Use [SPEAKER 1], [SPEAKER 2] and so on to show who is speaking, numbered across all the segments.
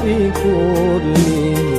[SPEAKER 1] ti kurni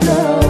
[SPEAKER 1] blow